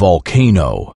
volcano.